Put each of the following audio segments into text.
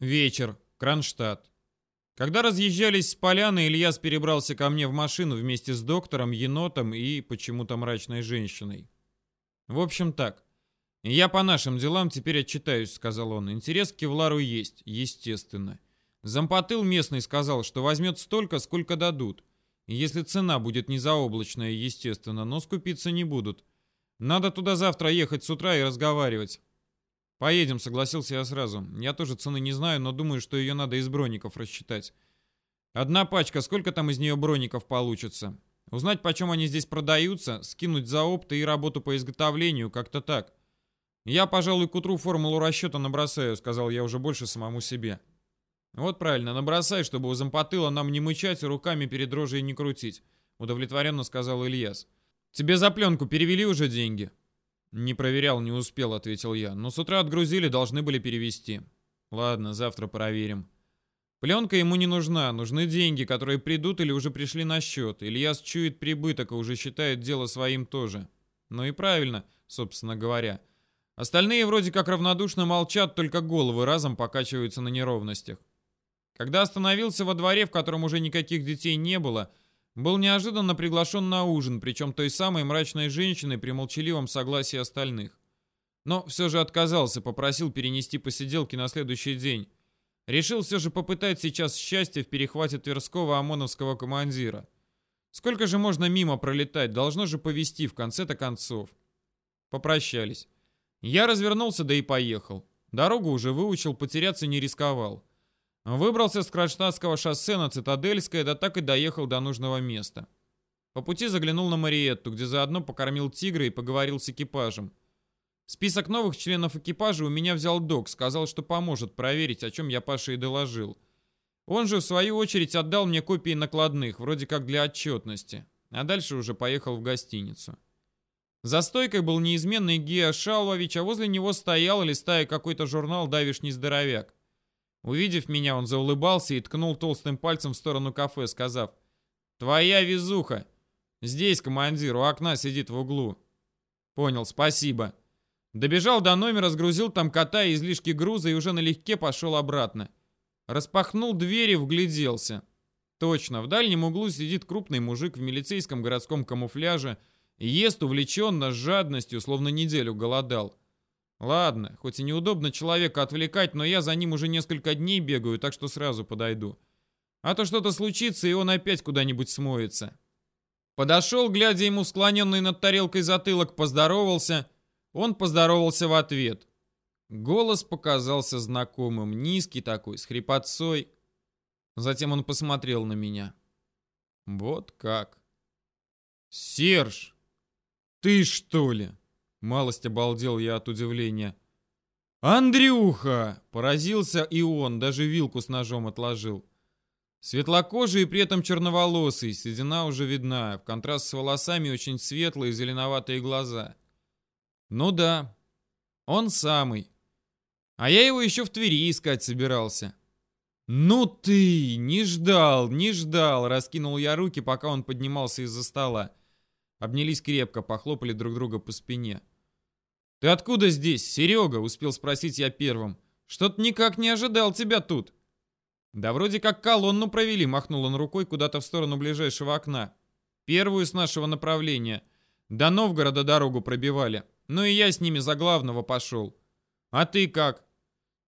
Вечер. Кронштадт. Когда разъезжались с поляны, Ильяс перебрался ко мне в машину вместе с доктором, енотом и почему-то мрачной женщиной. В общем так. «Я по нашим делам теперь отчитаюсь», — сказал он. «Интерес к Кевлару есть, естественно. Зампотыл местный сказал, что возьмет столько, сколько дадут. Если цена будет не заоблачная, естественно, но скупиться не будут. Надо туда завтра ехать с утра и разговаривать. «Поедем», — согласился я сразу. «Я тоже цены не знаю, но думаю, что ее надо из броников рассчитать. Одна пачка, сколько там из нее броников получится? Узнать, почем они здесь продаются, скинуть за опты и работу по изготовлению, как-то так. Я, пожалуй, к утру формулу расчета набросаю», — сказал я уже больше самому себе. «Вот правильно, набросай, чтобы у зампотыла нам не мычать и руками перед рожей не крутить», — удовлетворенно сказал Ильяс. «Тебе за пленку перевели уже деньги?» «Не проверял, не успел», — ответил я. «Но с утра отгрузили, должны были перевести». «Ладно, завтра проверим». Пленка ему не нужна, нужны деньги, которые придут или уже пришли на счет. Ильяс чует прибыток и уже считает дело своим тоже. Ну и правильно, собственно говоря. Остальные вроде как равнодушно молчат, только головы разом покачиваются на неровностях. Когда остановился во дворе, в котором уже никаких детей не было, был неожиданно приглашен на ужин, причем той самой мрачной женщиной при молчаливом согласии остальных. Но все же отказался, попросил перенести посиделки на следующий день. Решил все же попытать сейчас счастье в перехвате Тверского ОМОНовского командира. Сколько же можно мимо пролетать, должно же повести в конце-то концов. Попрощались. Я развернулся, да и поехал. Дорогу уже выучил, потеряться не рисковал. Выбрался с Кронштадтского шоссе на Цитадельское, да так и доехал до нужного места. По пути заглянул на Мариетту, где заодно покормил тигра и поговорил с экипажем. Список новых членов экипажа у меня взял док, сказал, что поможет проверить, о чем я Паше и доложил. Он же, в свою очередь, отдал мне копии накладных, вроде как для отчетности, а дальше уже поехал в гостиницу. За стойкой был неизменный Гея Шалвович, а возле него стоял, листая какой-то журнал «Давишний здоровяк». Увидев меня, он заулыбался и ткнул толстым пальцем в сторону кафе, сказав «Твоя везуха! Здесь командир, у окна сидит в углу». «Понял, спасибо». Добежал до номера, сгрузил там кота и излишки груза и уже налегке пошел обратно. Распахнул дверь и вгляделся. Точно, в дальнем углу сидит крупный мужик в милицейском городском камуфляже, ест увлеченно, с жадностью, словно неделю голодал. Ладно, хоть и неудобно человека отвлекать, но я за ним уже несколько дней бегаю, так что сразу подойду. А то что-то случится, и он опять куда-нибудь смоется. Подошел, глядя ему склоненный над тарелкой затылок, поздоровался. Он поздоровался в ответ. Голос показался знакомым, низкий такой, с хрипотцой. Затем он посмотрел на меня. Вот как. «Серж, ты что ли?» Малость обалдел я от удивления. «Андрюха!» — поразился и он, даже вилку с ножом отложил. Светлокожий и при этом черноволосый, седина уже видна, в контраст с волосами очень светлые зеленоватые глаза. Ну да, он самый. А я его еще в Твери искать собирался. «Ну ты! Не ждал, не ждал!» Раскинул я руки, пока он поднимался из-за стола. Обнялись крепко, похлопали друг друга по спине. «Ты откуда здесь, Серега?» — успел спросить я первым. «Что-то никак не ожидал тебя тут». «Да вроде как колонну провели», — махнул он рукой куда-то в сторону ближайшего окна. «Первую с нашего направления. До Новгорода дорогу пробивали. Ну и я с ними за главного пошел. А ты как?»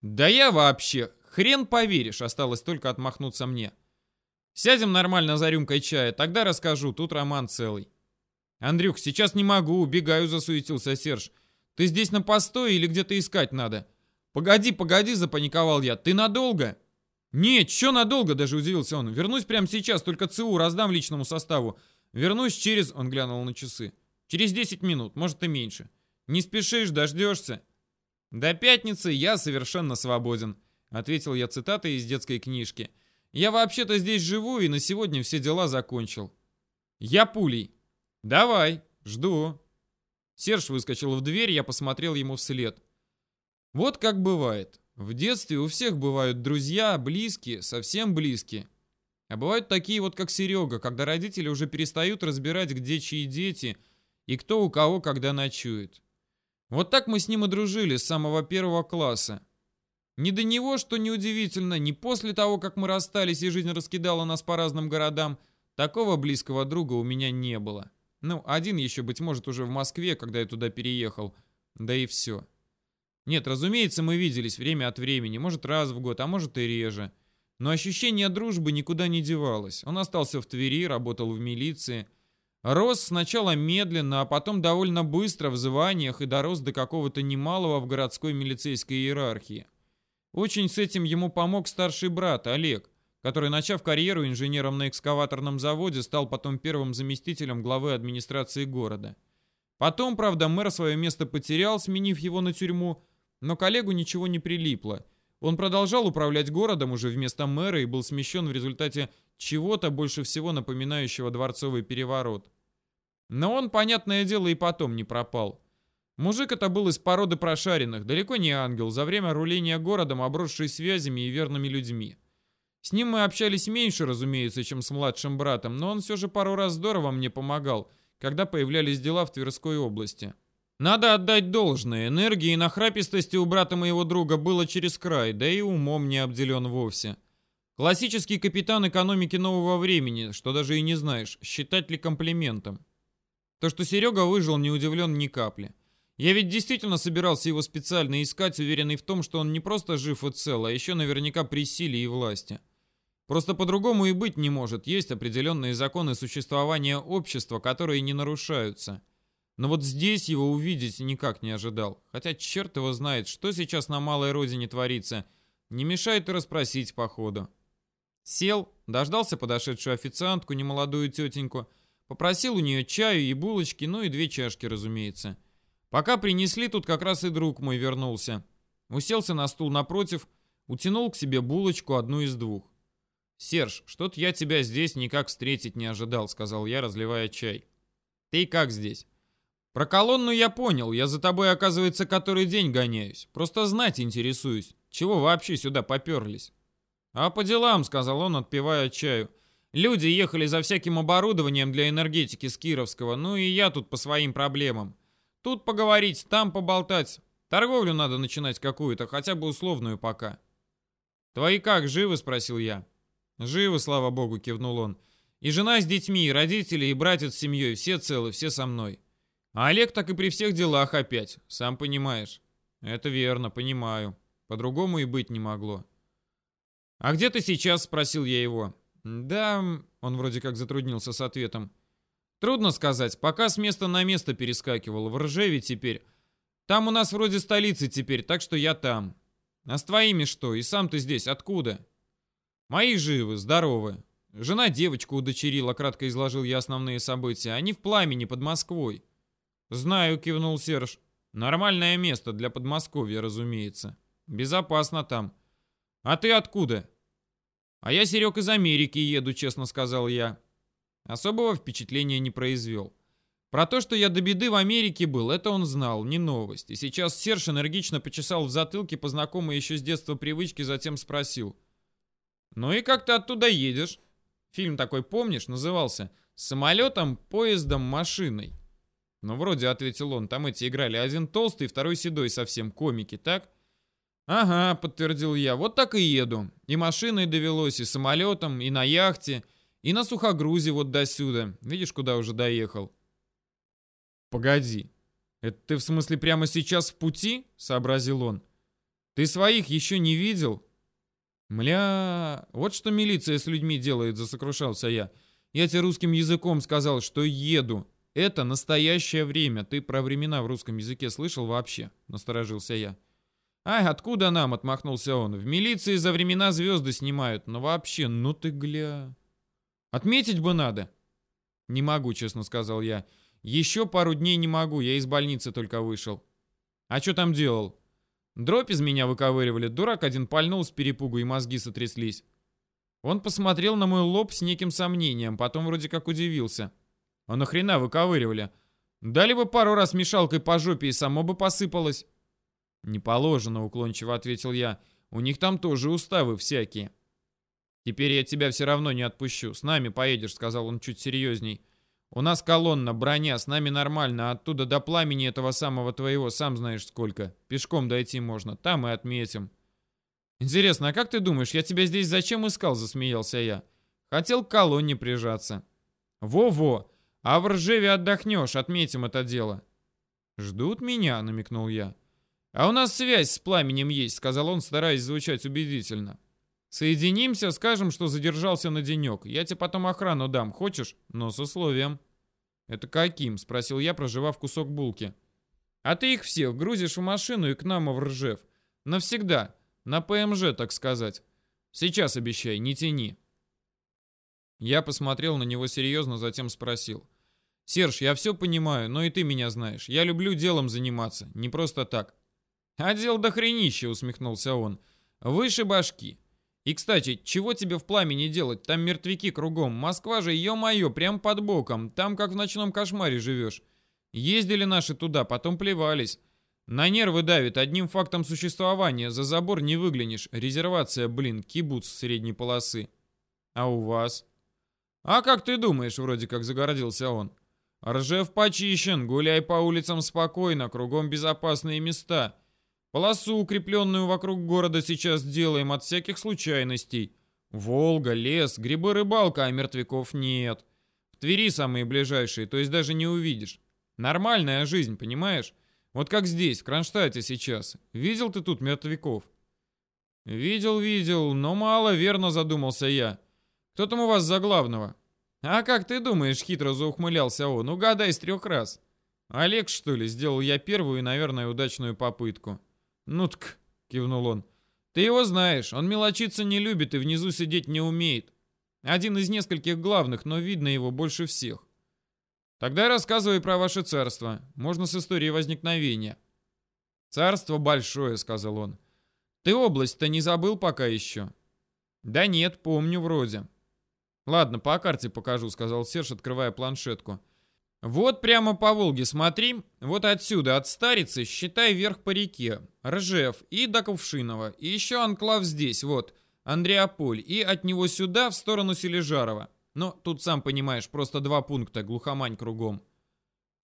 «Да я вообще, хрен поверишь», — осталось только отмахнуться мне. «Сядем нормально за рюмкой чая, тогда расскажу, тут роман целый». «Андрюх, сейчас не могу, убегаю», — засуетился Серж. Ты здесь на постое или где-то искать надо? Погоди, погоди, запаниковал я. Ты надолго? Нет, что надолго, даже удивился он. Вернусь прямо сейчас, только ЦУ раздам личному составу. Вернусь через... Он глянул на часы. Через 10 минут, может и меньше. Не спешишь, дождешься. До пятницы я совершенно свободен, ответил я цитатой из детской книжки. Я вообще-то здесь живу и на сегодня все дела закончил. Я пулей. Давай, жду. Серж выскочил в дверь, я посмотрел ему вслед. Вот как бывает. В детстве у всех бывают друзья, близкие, совсем близкие. А бывают такие вот, как Серега, когда родители уже перестают разбирать, где чьи дети и кто у кого когда ночует. Вот так мы с ним и дружили с самого первого класса. Ни до него, что неудивительно, ни после того, как мы расстались и жизнь раскидала нас по разным городам, такого близкого друга у меня не было. Ну, один еще, быть может, уже в Москве, когда я туда переехал. Да и все. Нет, разумеется, мы виделись время от времени, может раз в год, а может и реже. Но ощущение дружбы никуда не девалось. Он остался в Твери, работал в милиции. Рос сначала медленно, а потом довольно быстро в званиях и дорос до какого-то немалого в городской милицейской иерархии. Очень с этим ему помог старший брат Олег, который, начав карьеру инженером на экскаваторном заводе, стал потом первым заместителем главы администрации города. Потом, правда, мэр свое место потерял, сменив его на тюрьму, но коллегу ничего не прилипло. Он продолжал управлять городом уже вместо мэра и был смещен в результате чего-то больше всего напоминающего дворцовый переворот. Но он, понятное дело, и потом не пропал. Мужик это был из породы прошаренных, далеко не ангел, за время руления городом, обросший связями и верными людьми. С ним мы общались меньше, разумеется, чем с младшим братом, но он все же пару раз здорово мне помогал, когда появлялись дела в Тверской области. Надо отдать должное, энергии и нахрапистости у брата моего друга было через край, да и умом не обделен вовсе. Классический капитан экономики нового времени, что даже и не знаешь, считать ли комплиментом. То, что Серега выжил, не удивлен ни капли. Я ведь действительно собирался его специально искать, уверенный в том, что он не просто жив и цел, а еще наверняка при силе и власти. Просто по-другому и быть не может. Есть определенные законы существования общества, которые не нарушаются. Но вот здесь его увидеть никак не ожидал. Хотя черт его знает, что сейчас на малой родине творится. Не мешает и расспросить по ходу. Сел, дождался подошедшую официантку, немолодую тетеньку, попросил у нее чаю и булочки, ну и две чашки, разумеется. Пока принесли, тут как раз и друг мой вернулся. Уселся на стул напротив, утянул к себе булочку, одну из двух. «Серж, что-то я тебя здесь никак встретить не ожидал», — сказал я, разливая чай. «Ты как здесь?» «Про колонну я понял, я за тобой, оказывается, который день гоняюсь. Просто знать интересуюсь. Чего вообще сюда поперлись?» «А по делам», — сказал он, отпивая чаю. «Люди ехали за всяким оборудованием для энергетики с Кировского, ну и я тут по своим проблемам. Тут поговорить, там поболтать. Торговлю надо начинать какую-то, хотя бы условную пока. «Твои как, живы?» — спросил я. «Живы, слава богу», — кивнул он. «И жена с детьми, и родители, и братец с семьей, все целы, все со мной. А Олег так и при всех делах опять, сам понимаешь». «Это верно, понимаю. По-другому и быть не могло». «А где ты сейчас?» — спросил я его. «Да...» — он вроде как затруднился с ответом. Трудно сказать, пока с места на место перескакивал. В Ржеве теперь. Там у нас вроде столицы теперь, так что я там. А с твоими что? И сам ты здесь откуда? Мои живы, здоровы. Жена девочку удочерила, кратко изложил я основные события. Они в пламени под Москвой. Знаю, кивнул Серж. Нормальное место для Подмосковья, разумеется. Безопасно там. А ты откуда? А я, Серег, из Америки еду, честно сказал я. Особого впечатления не произвел. Про то, что я до беды в Америке был, это он знал, не новость. И сейчас Серж энергично почесал в затылке по знакомой еще с детства привычке, затем спросил. «Ну и как ты оттуда едешь?» Фильм такой, помнишь, назывался «Самолетом, поездом, машиной». «Ну, вроде», — ответил он, — «там эти играли один толстый, второй седой совсем, комики, так?» «Ага», — подтвердил я, — «вот так и еду. И машиной довелось, и самолетом, и на яхте, и на сухогрузе вот до сюда. Видишь, куда уже доехал? Погоди. Это ты в смысле прямо сейчас в пути? Сообразил он. Ты своих еще не видел? Мля, вот что милиция с людьми делает, засокрушался я. Я тебе русским языком сказал, что еду. Это настоящее время. Ты про времена в русском языке слышал вообще? Насторожился я. «Ай, откуда нам?» — отмахнулся он. «В милиции за времена звезды снимают. Но вообще, ну ты гля...» Отметить бы надо. Не могу, честно сказал я. Еще пару дней не могу, я из больницы только вышел. А что там делал? Дробь из меня выковыривали, дурак один пальнул с перепугу и мозги сотряслись. Он посмотрел на мой лоб с неким сомнением, потом вроде как удивился. А нахрена выковыривали? Дали бы пару раз мешалкой по жопе и само бы посыпалось. Не положено, уклончиво ответил я. У них там тоже уставы всякие. «Теперь я тебя все равно не отпущу. С нами поедешь», — сказал он чуть серьезней. «У нас колонна, броня, с нами нормально. Оттуда до пламени этого самого твоего, сам знаешь сколько. Пешком дойти можно. Там и отметим». Интересно, а как ты думаешь, я тебя здесь зачем искал, засмеялся я. Хотел к колонне прижаться. Во-во, а в Ржеве отдохнешь, отметим это дело. Ждут меня, намекнул я. А у нас связь с пламенем есть, сказал он, стараясь звучать убедительно. Соединимся, скажем, что задержался на денек. Я тебе потом охрану дам, хочешь? Но с условием. Это каким? Спросил я, проживав кусок булки. А ты их всех грузишь в машину и к нам в Ржев. Навсегда. На ПМЖ, так сказать. Сейчас обещай, не тяни. Я посмотрел на него серьезно, затем спросил. «Серж, я все понимаю, но и ты меня знаешь. Я люблю делом заниматься, не просто так». «А дел до хренища», — усмехнулся он. «Выше башки. И, кстати, чего тебе в пламени делать? Там мертвяки кругом. Москва же, ё-моё, прям под боком. Там как в ночном кошмаре живешь. Ездили наши туда, потом плевались. На нервы давит одним фактом существования. За забор не выглянешь. Резервация, блин, кибуц средней полосы. А у вас?» «А как ты думаешь?» — вроде как загородился он. «Ржев почищен, гуляй по улицам спокойно, кругом безопасные места. Полосу, укрепленную вокруг города, сейчас делаем от всяких случайностей. Волга, лес, грибы, рыбалка, а мертвяков нет. В Твери самые ближайшие, то есть даже не увидишь. Нормальная жизнь, понимаешь? Вот как здесь, в Кронштадте сейчас. Видел ты тут мертвяков?» «Видел, видел, но мало, верно задумался я. Кто там у вас за главного?» «А как ты думаешь?» — хитро заухмылялся он. «Угадай с трех раз». «Олег, что ли?» — сделал я первую и, наверное, удачную попытку. «Ну так», — кивнул он. «Ты его знаешь. Он мелочиться не любит и внизу сидеть не умеет. Один из нескольких главных, но видно его больше всех. Тогда рассказывай про ваше царство. Можно с историей возникновения». «Царство большое», — сказал он. «Ты область-то не забыл пока еще?» «Да нет, помню вроде. «Ладно, по карте покажу», — сказал Серж, открывая планшетку. «Вот прямо по Волге смотри. Вот отсюда, от Старицы, считай вверх по реке. Ржев и до Кувшинова. И еще анклав здесь, вот, Андреаполь. И от него сюда, в сторону Сележарова. Но тут, сам понимаешь, просто два пункта, глухомань кругом».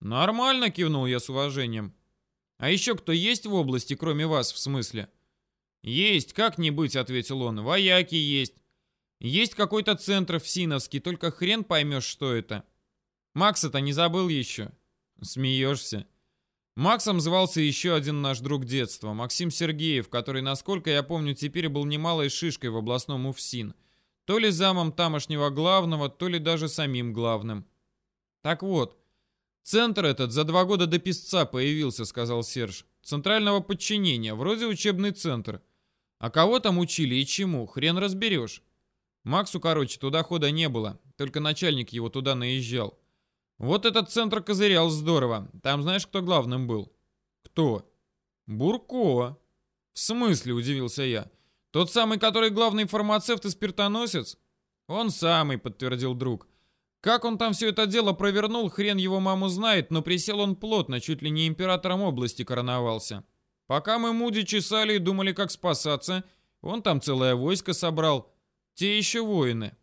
«Нормально», — кивнул я с уважением. «А еще кто есть в области, кроме вас, в смысле?» «Есть, как не быть», — ответил он. «Вояки есть. Есть какой-то центр в Синовске, только хрен поймешь, что это. Макса-то не забыл еще. Смеешься. Максом звался еще один наш друг детства, Максим Сергеев, который, насколько я помню, теперь был немалой шишкой в областном УФСИН. То ли замом тамошнего главного, то ли даже самим главным. Так вот, центр этот за два года до писца появился, сказал Серж. Центрального подчинения, вроде учебный центр. А кого там учили и чему, хрен разберешь. Максу, короче, туда хода не было, только начальник его туда наезжал. Вот этот центр козырял здорово. Там знаешь, кто главным был? Кто? Бурко. В смысле, удивился я. Тот самый, который главный фармацевт и спиртоносец? Он самый, подтвердил друг. Как он там все это дело провернул, хрен его маму знает, но присел он плотно, чуть ли не императором области короновался. Пока мы Муди чесали и думали, как спасаться, он там целое войско собрал. Те еще воины.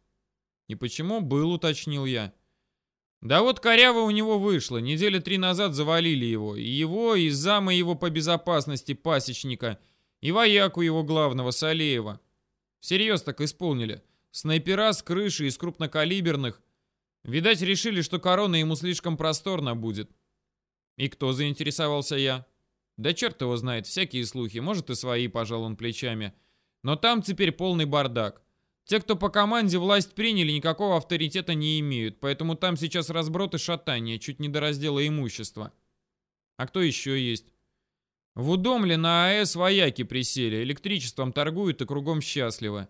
И почему был, уточнил я. Да вот коряво у него вышло. Недели три назад завалили его. И его, и зама его по безопасности пасечника, и вояку его главного, Салеева. Всерьез так исполнили. Снайпера с крыши из крупнокалиберных. Видать, решили, что корона ему слишком просторно будет. И кто заинтересовался я? Да черт его знает, всякие слухи. Может и свои, пожал он плечами. Но там теперь полный бардак. Те, кто по команде власть приняли, никакого авторитета не имеют, поэтому там сейчас разброд и шатание, чуть не до раздела имущества. А кто еще есть? В Удомле на АЭС вояки присели, электричеством торгуют и кругом счастливы.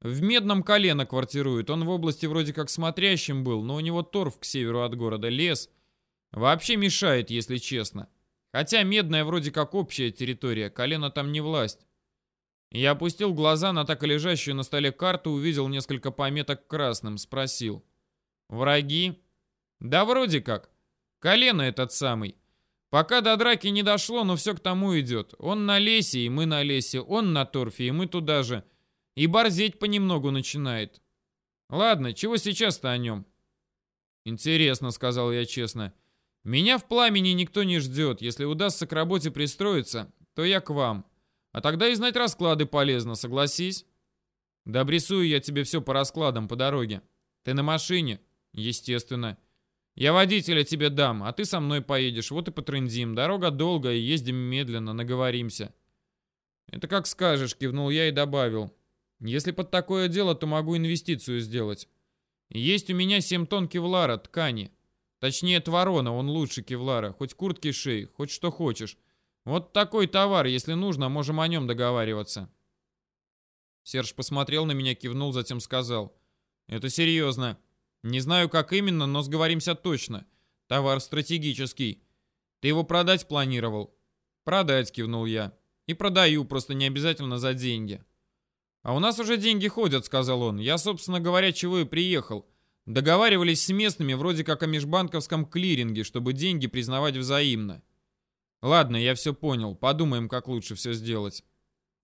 В Медном колено квартирует, он в области вроде как смотрящим был, но у него торф к северу от города, лес. Вообще мешает, если честно. Хотя Медная вроде как общая территория, колено там не власть. Я опустил глаза на так и лежащую на столе карту, увидел несколько пометок красным, спросил. «Враги?» «Да вроде как. Колено этот самый. Пока до драки не дошло, но все к тому идет. Он на лесе, и мы на лесе. Он на торфе, и мы туда же. И борзеть понемногу начинает. Ладно, чего сейчас-то о нем?» «Интересно», — сказал я честно. «Меня в пламени никто не ждет. Если удастся к работе пристроиться, то я к вам. А тогда и знать расклады полезно, согласись? Да обрисую я тебе все по раскладам по дороге. Ты на машине? Естественно. Я водителя тебе дам, а ты со мной поедешь, вот и потрындим. Дорога долгая, ездим медленно, наговоримся. Это как скажешь, кивнул я и добавил. Если под такое дело, то могу инвестицию сделать. Есть у меня 7 тонн кевлара, ткани. Точнее, творона, он лучше кевлара. Хоть куртки шей, хоть что хочешь. Вот такой товар, если нужно, можем о нем договариваться. Серж посмотрел на меня, кивнул, затем сказал. Это серьезно. Не знаю, как именно, но сговоримся точно. Товар стратегический. Ты его продать планировал? Продать, кивнул я. И продаю, просто не обязательно за деньги. А у нас уже деньги ходят, сказал он. Я, собственно говоря, чего и приехал. Договаривались с местными вроде как о межбанковском клиринге, чтобы деньги признавать взаимно. Ладно, я все понял. Подумаем, как лучше все сделать.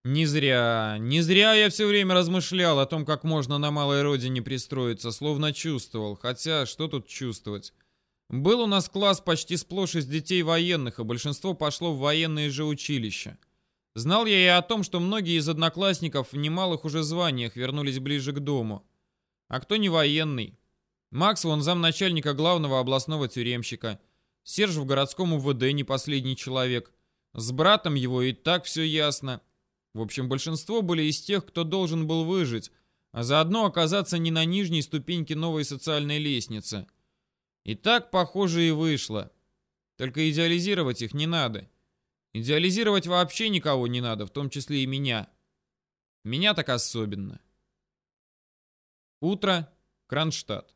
Не зря, не зря я все время размышлял о том, как можно на малой родине пристроиться, словно чувствовал. Хотя, что тут чувствовать? Был у нас класс почти сплошь из детей военных, и большинство пошло в военные же училища. Знал я и о том, что многие из одноклассников в немалых уже званиях вернулись ближе к дому. А кто не военный? Макс, вон замначальника главного областного тюремщика – Серж в городском УВД не последний человек. С братом его и так все ясно. В общем, большинство были из тех, кто должен был выжить, а заодно оказаться не на нижней ступеньке новой социальной лестницы. И так, похоже, и вышло. Только идеализировать их не надо. Идеализировать вообще никого не надо, в том числе и меня. Меня так особенно. Утро. Кронштадт.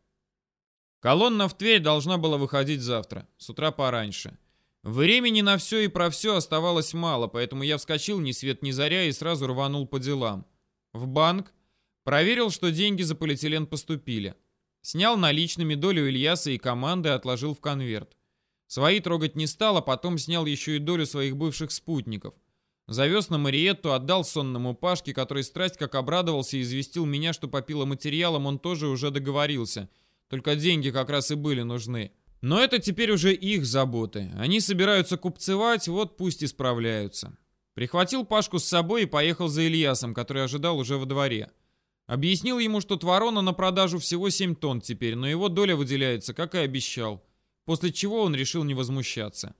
Колонна в Тверь должна была выходить завтра, с утра пораньше. Времени на все и про все оставалось мало, поэтому я вскочил ни свет ни заря и сразу рванул по делам. В банк, проверил, что деньги за полиэтилен поступили. Снял наличными долю Ильяса и команды отложил в конверт. Свои трогать не стал, а потом снял еще и долю своих бывших спутников. Завез на Мариетту, отдал сонному Пашке, который страсть как обрадовался и известил меня, что по пиломатериалам он тоже уже договорился – только деньги как раз и были нужны. Но это теперь уже их заботы. Они собираются купцевать, вот пусть и справляются. Прихватил Пашку с собой и поехал за Ильясом, который ожидал уже во дворе. Объяснил ему, что творона на продажу всего 7 тонн теперь, но его доля выделяется, как и обещал. После чего он решил не возмущаться.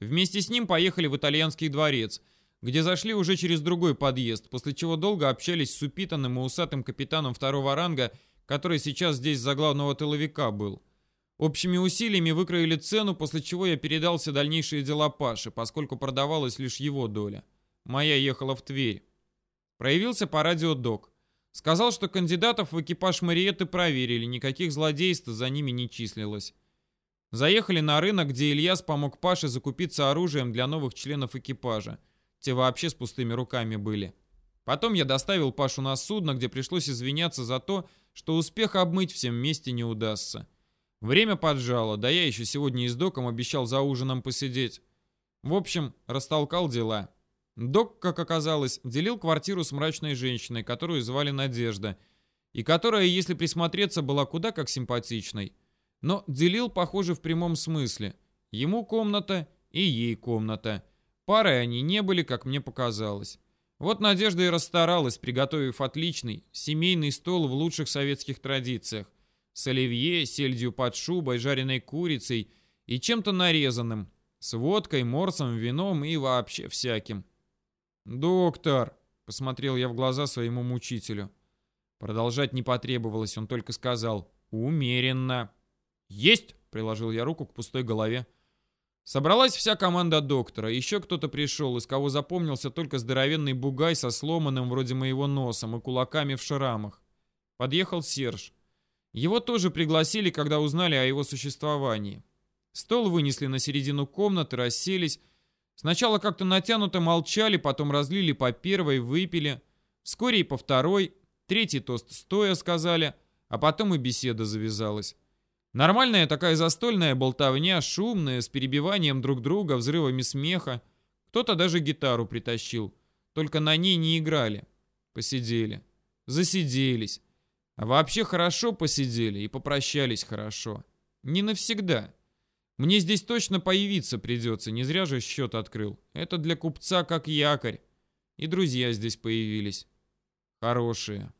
Вместе с ним поехали в итальянский дворец, где зашли уже через другой подъезд, после чего долго общались с упитанным и усатым капитаном второго ранга который сейчас здесь за главного тыловика был. Общими усилиями выкроили цену, после чего я передал все дальнейшие дела Паше, поскольку продавалась лишь его доля. Моя ехала в Тверь. Проявился по радио док. Сказал, что кандидатов в экипаж Мариетты проверили, никаких злодейств за ними не числилось. Заехали на рынок, где Ильяс помог Паше закупиться оружием для новых членов экипажа. Те вообще с пустыми руками были. Потом я доставил Пашу на судно, где пришлось извиняться за то, что успеха обмыть всем вместе не удастся. Время поджало, да я еще сегодня и с доком обещал за ужином посидеть. В общем, растолкал дела. Док, как оказалось, делил квартиру с мрачной женщиной, которую звали Надежда, и которая, если присмотреться, была куда как симпатичной. Но делил, похоже, в прямом смысле. Ему комната и ей комната. Парой они не были, как мне показалось. Вот Надежда и расстаралась, приготовив отличный семейный стол в лучших советских традициях. С оливье, сельдью под шубой, жареной курицей и чем-то нарезанным. С водкой, морсом, вином и вообще всяким. «Доктор!» — посмотрел я в глаза своему мучителю. Продолжать не потребовалось, он только сказал «Умеренно». «Есть!» — приложил я руку к пустой голове. Собралась вся команда доктора. Еще кто-то пришел, из кого запомнился только здоровенный бугай со сломанным вроде моего носом и кулаками в шрамах. Подъехал Серж. Его тоже пригласили, когда узнали о его существовании. Стол вынесли на середину комнаты, расселись. Сначала как-то натянуто молчали, потом разлили по первой, выпили. Вскоре и по второй. Третий тост стоя сказали, а потом и беседа завязалась. Нормальная такая застольная болтовня, шумная, с перебиванием друг друга, взрывами смеха. Кто-то даже гитару притащил. Только на ней не играли. Посидели. Засиделись. А вообще хорошо посидели и попрощались хорошо. Не навсегда. Мне здесь точно появиться придется, не зря же счет открыл. Это для купца как якорь. И друзья здесь появились. Хорошие.